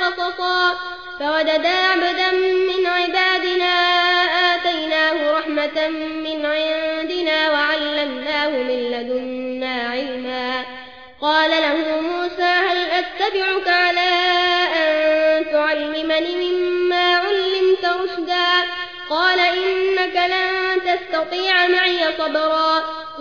قصصا. فوجدا عبدا من عبادنا آتيناه رحمة من عندنا وعلمناه من لدنا علما. قال له موسى هل أتبعك على أن تعلمني مما علمت رشدا؟ قال إنك لن تستطيع معي صبرا.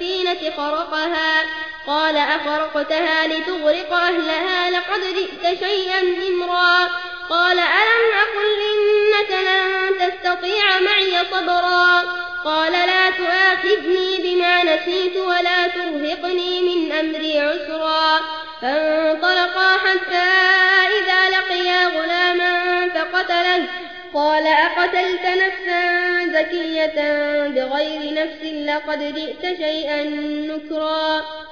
السفينة خرقها. قال أخرقتها لتغرق أهلها لقد جئت شيئا إمرا. قال ألم أقل إنك لن تستطيع معي صبرا. قال لا تؤاخذني بما نسيت ولا ترهقني من أمري عسرا. فانطلقا حتى إذا لقيا غلاما فقتله. قال أقتلت نفسا زكية بغير نفس لقد جئت شيئا نكرا.